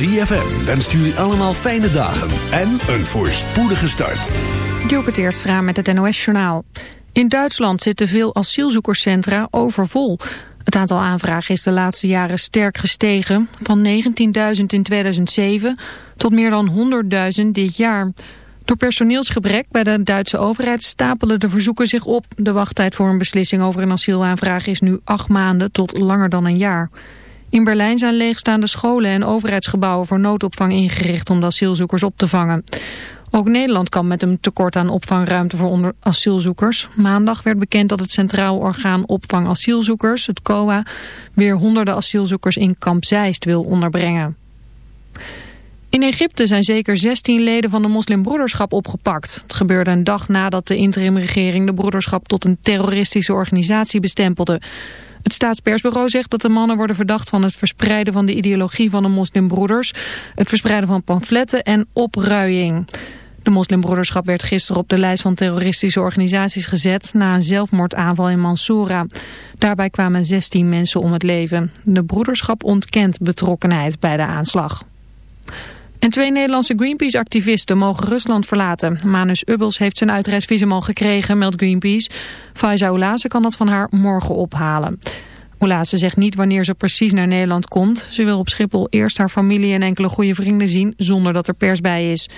ZFM wenst jullie allemaal fijne dagen en een voorspoedige start. Dielke Teertstra met het NOS-journaal. In Duitsland zitten veel asielzoekerscentra overvol. Het aantal aanvragen is de laatste jaren sterk gestegen. Van 19.000 in 2007 tot meer dan 100.000 dit jaar. Door personeelsgebrek bij de Duitse overheid stapelen de verzoeken zich op. De wachttijd voor een beslissing over een asielaanvraag is nu acht maanden tot langer dan een jaar. In Berlijn zijn leegstaande scholen en overheidsgebouwen voor noodopvang ingericht om de asielzoekers op te vangen. Ook Nederland kan met een tekort aan opvangruimte voor asielzoekers. Maandag werd bekend dat het Centraal Orgaan Opvang Asielzoekers, het COA, weer honderden asielzoekers in Kamp Zeist wil onderbrengen. In Egypte zijn zeker 16 leden van de moslimbroederschap opgepakt. Het gebeurde een dag nadat de interimregering de broederschap tot een terroristische organisatie bestempelde. Het staatspersbureau zegt dat de mannen worden verdacht van het verspreiden van de ideologie van de moslimbroeders, het verspreiden van pamfletten en opruiing. De moslimbroederschap werd gisteren op de lijst van terroristische organisaties gezet na een zelfmoordaanval in Mansoura. Daarbij kwamen 16 mensen om het leven. De broederschap ontkent betrokkenheid bij de aanslag. En twee Nederlandse Greenpeace-activisten mogen Rusland verlaten. Manus Ubbels heeft zijn uitreisvisum al gekregen, meldt Greenpeace. Faiza Oulase kan dat van haar morgen ophalen. Oulase zegt niet wanneer ze precies naar Nederland komt. Ze wil op Schiphol eerst haar familie en enkele goede vrienden zien, zonder dat er pers bij is.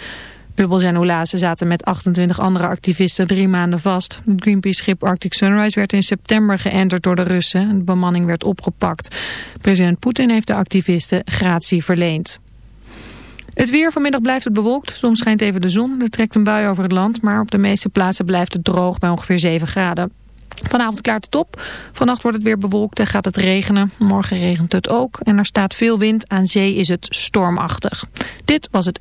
Ubbels en Oulase zaten met 28 andere activisten drie maanden vast. Het Greenpeace-schip Arctic Sunrise werd in september geënterd door de Russen. De bemanning werd opgepakt. President Poetin heeft de activisten gratie verleend. Het weer vanmiddag blijft het bewolkt. Soms schijnt even de zon. Er trekt een bui over het land. Maar op de meeste plaatsen blijft het droog bij ongeveer 7 graden. Vanavond klaart het op. Vannacht wordt het weer bewolkt en gaat het regenen. Morgen regent het ook. En er staat veel wind. Aan zee is het stormachtig. Dit was het...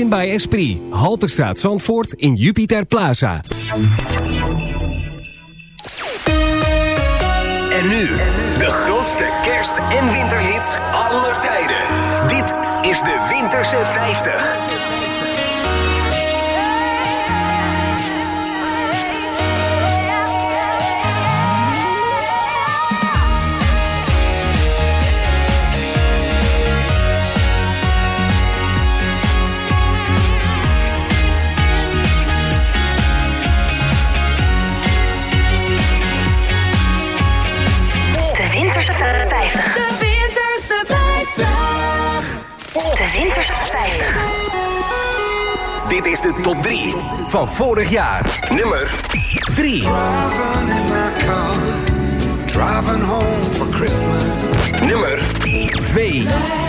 Emotion by Esprit. Halterstraat Zandvoort in Jupiter Plaza. En nu, de grootste kerst- en winterhits aller tijden. Dit is de Winterse 50. 50. De Winterse 50. De Winterse 50. Dit is de top 3 van vorig jaar. Nummer 3. Driving in my car, driving home for Christmas. Nummer 2.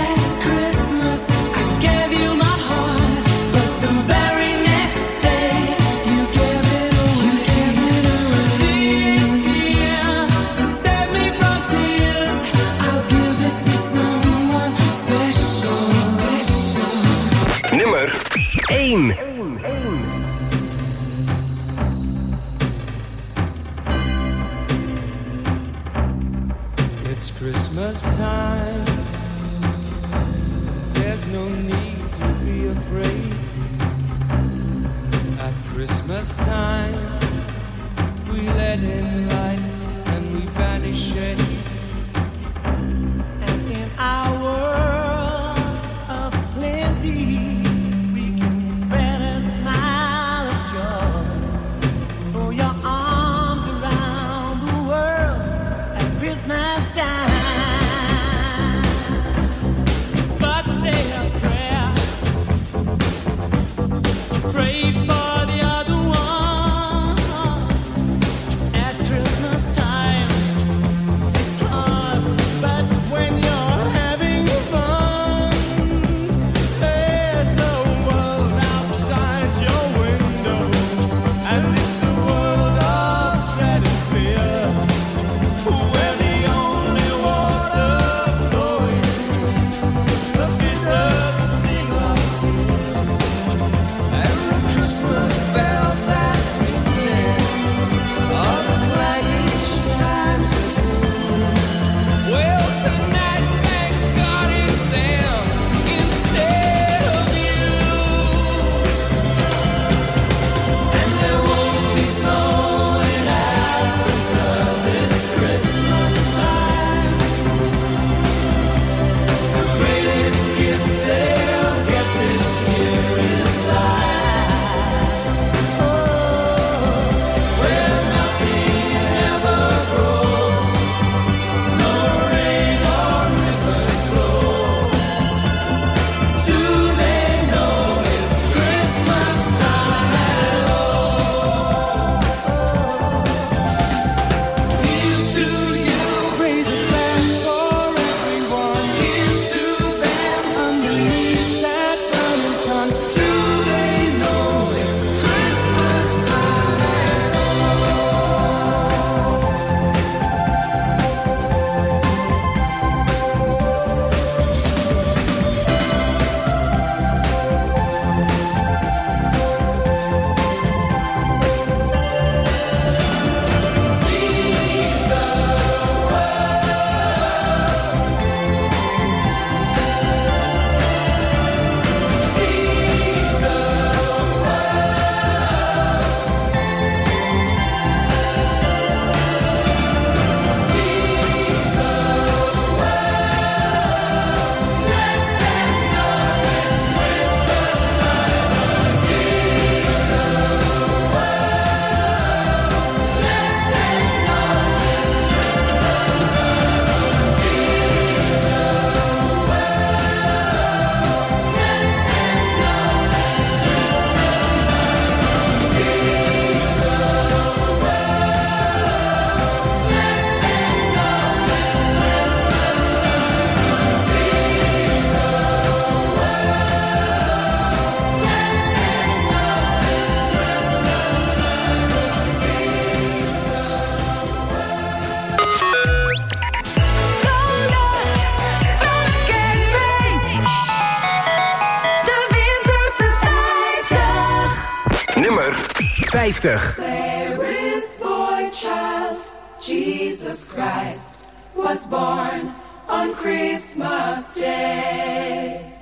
50. There is boy child, Jesus Christ, was born on Christmas Day.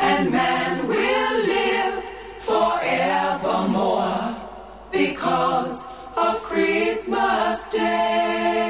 And man will live forevermore because of Christmas Day.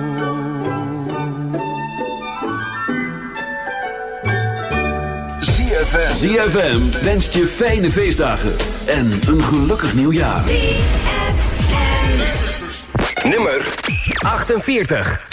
ZFM. ZFM wenst je fijne feestdagen en een gelukkig nieuwjaar. Nummer 48.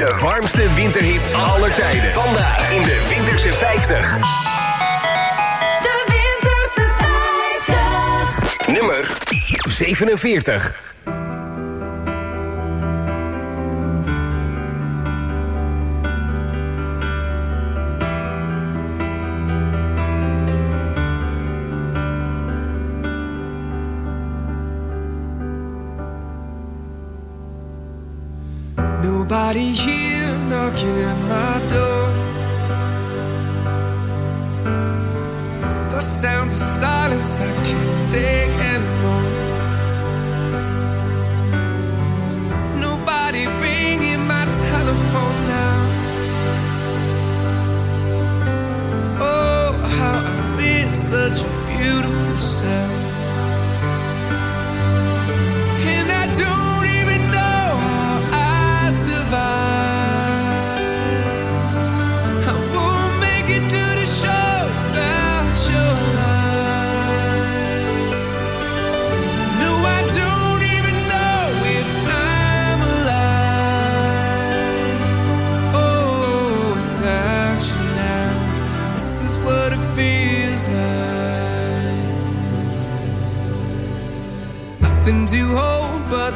De warmste winterhits aller tijden. Vandaag in de Winterse 50. De Winterse 50. Nummer 47. Nobody here knocking at my door. The sound of silence I can't take anymore.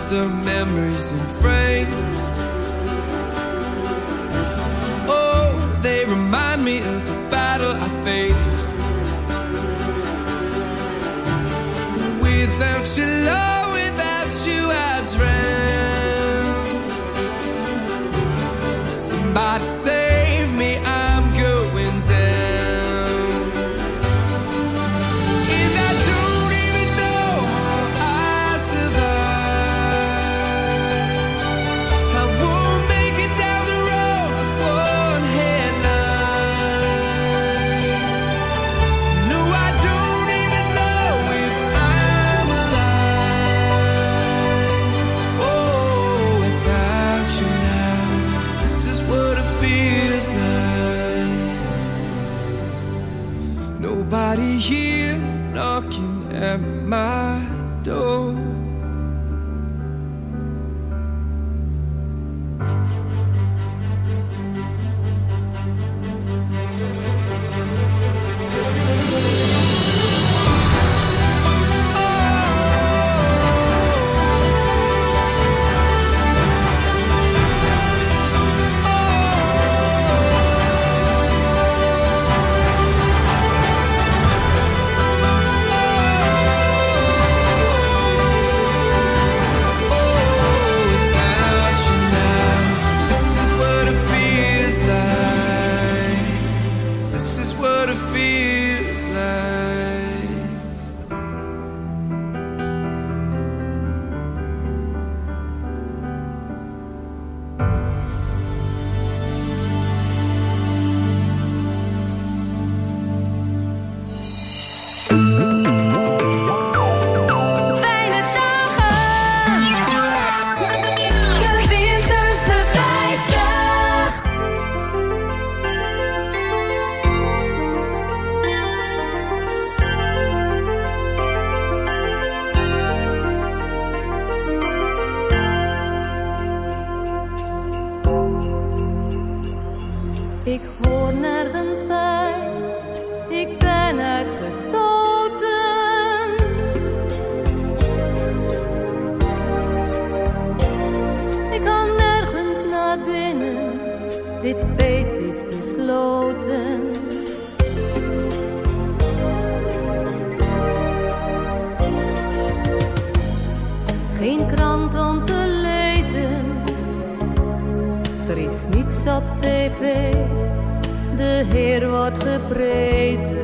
the memories in frames de Heer wordt geprezen.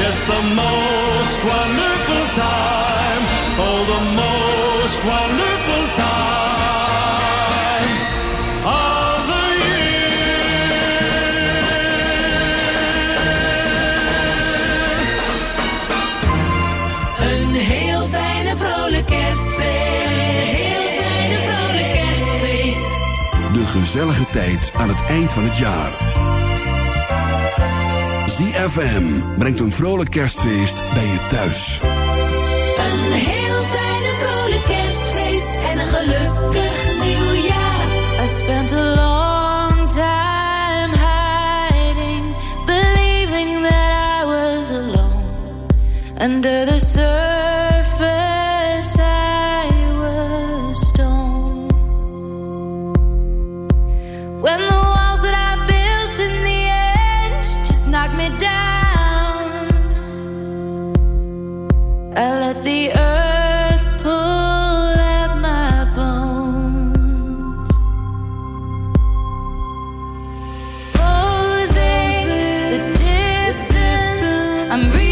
Yes, the most wonderful time. Oh, the most wonderful time of the Een heel fijne vrolijk kerstfeest. Een heel fijne vrolijk kerstfeest. De gezellige tijd aan het eind van het jaar. ZFM brengt een vrolijk kerstfeest bij je thuis. Een heel fijne vrolijk kerstfeest. En een gelukkig nieuwjaar. I spent a long time hiding, believing that I was alone. Under the surface, I'm breathing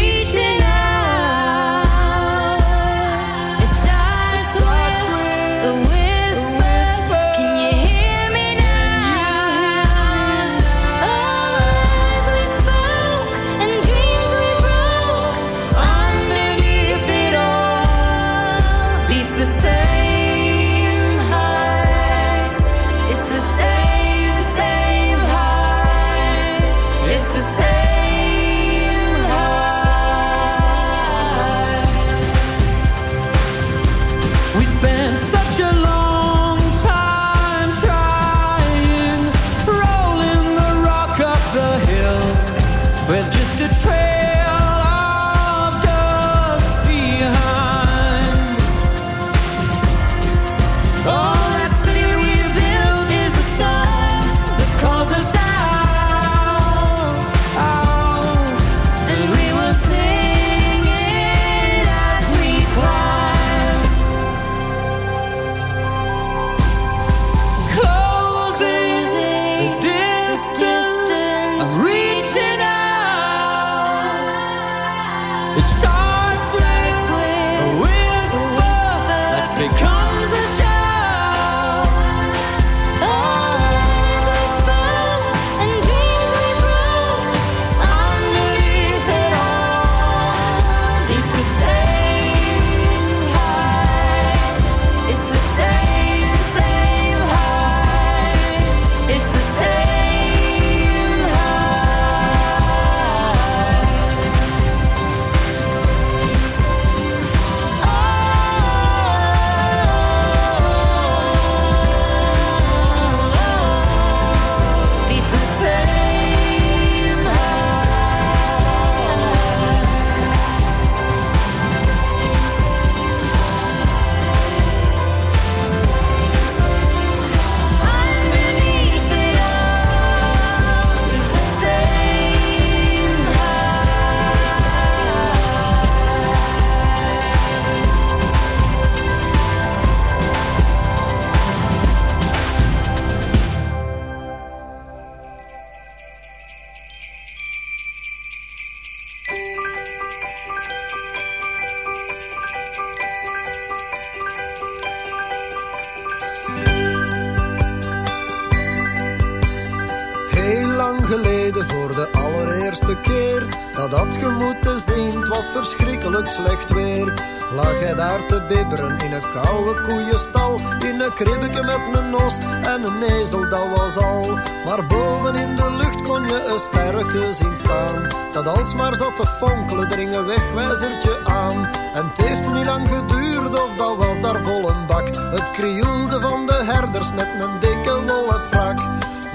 bibberen in een koude koeienstal In een kribbeke met een nos en een ezel, dat was al. Maar boven in de lucht kon je een sterke zien staan Dat alsmaar zat te fonkelen, dring een wegwijzertje aan. En het heeft niet lang geduurd of dat was daar vol een bak. Het krioelde van de herders met een dikke wollen frak.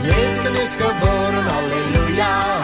Jezus is geboren, halleluja,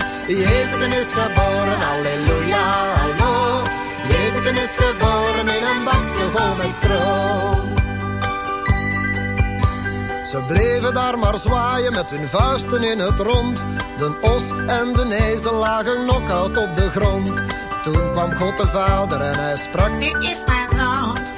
Jezus is geboren, halleluja, hallo. Jezus is geboren in een bakje vol met stro. Ze bleven daar maar zwaaien met hun vuisten in het rond. De os en de ezel lagen knock-out op de grond. Toen kwam God de Vader en hij sprak, dit is mijn.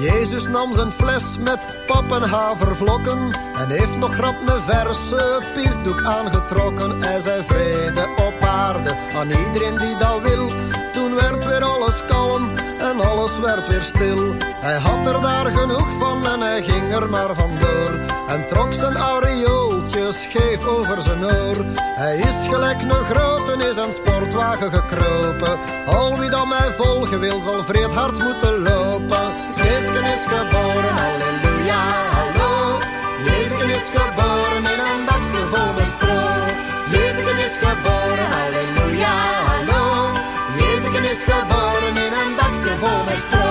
Jezus nam zijn fles met pap en en heeft nog grap een verse piesdoek aangetrokken. Hij zei vrede op aarde aan iedereen die dat wil. Toen werd weer alles kalm en alles werd weer stil. Hij had er daar genoeg van en hij ging er maar vandoor. En trok zijn aureooltje scheef over zijn oor. Hij is gelijk een grote is een sportwagen gekropen. Al wie dan mij volgen wil zal vreed hard moeten lopen. Jezus is geboren, halleluja, hallo. Jezus is geboren in een bakje vol met stro. Jezus is geboren, halleluja, hallo. Jezus is geboren in een bakje vol met stro.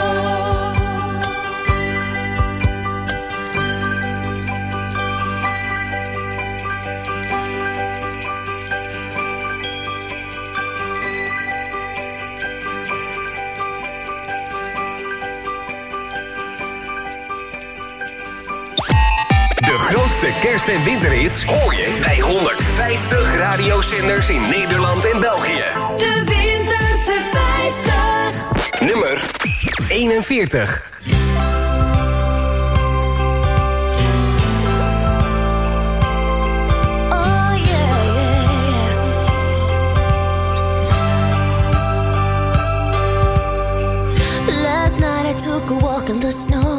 Grootste kerst- en winterhits hoor je bij 150 radiozenders in Nederland en België. De Winterse 50. Nummer 41. Oh yeah, yeah, yeah. Last night I took a walk in the snow.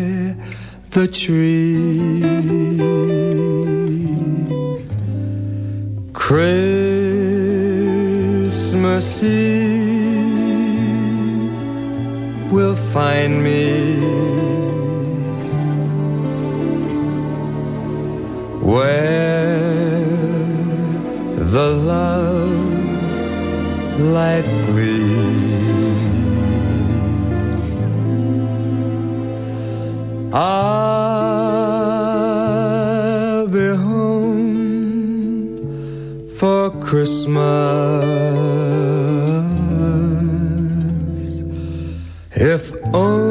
the tree. Christmas Eve will find me where the love light I'll be home for Christmas. If only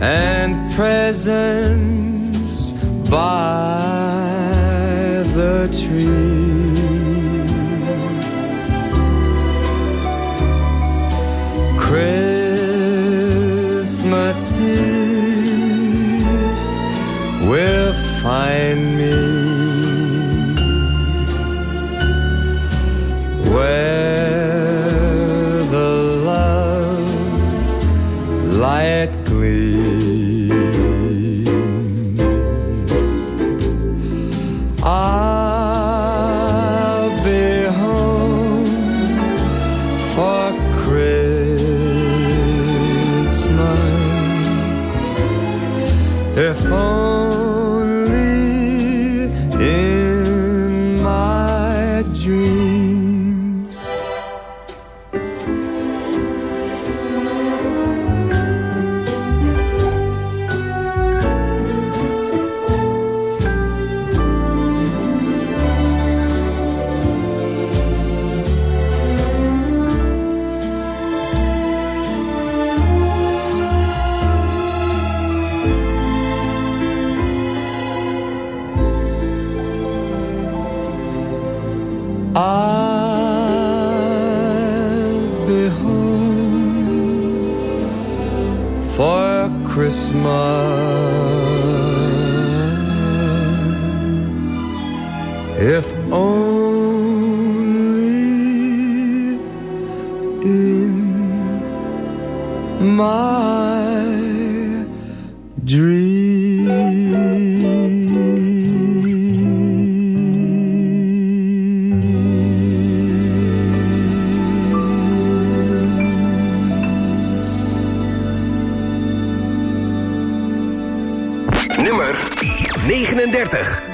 and presents by the tree. Christmas Eve will find me 39.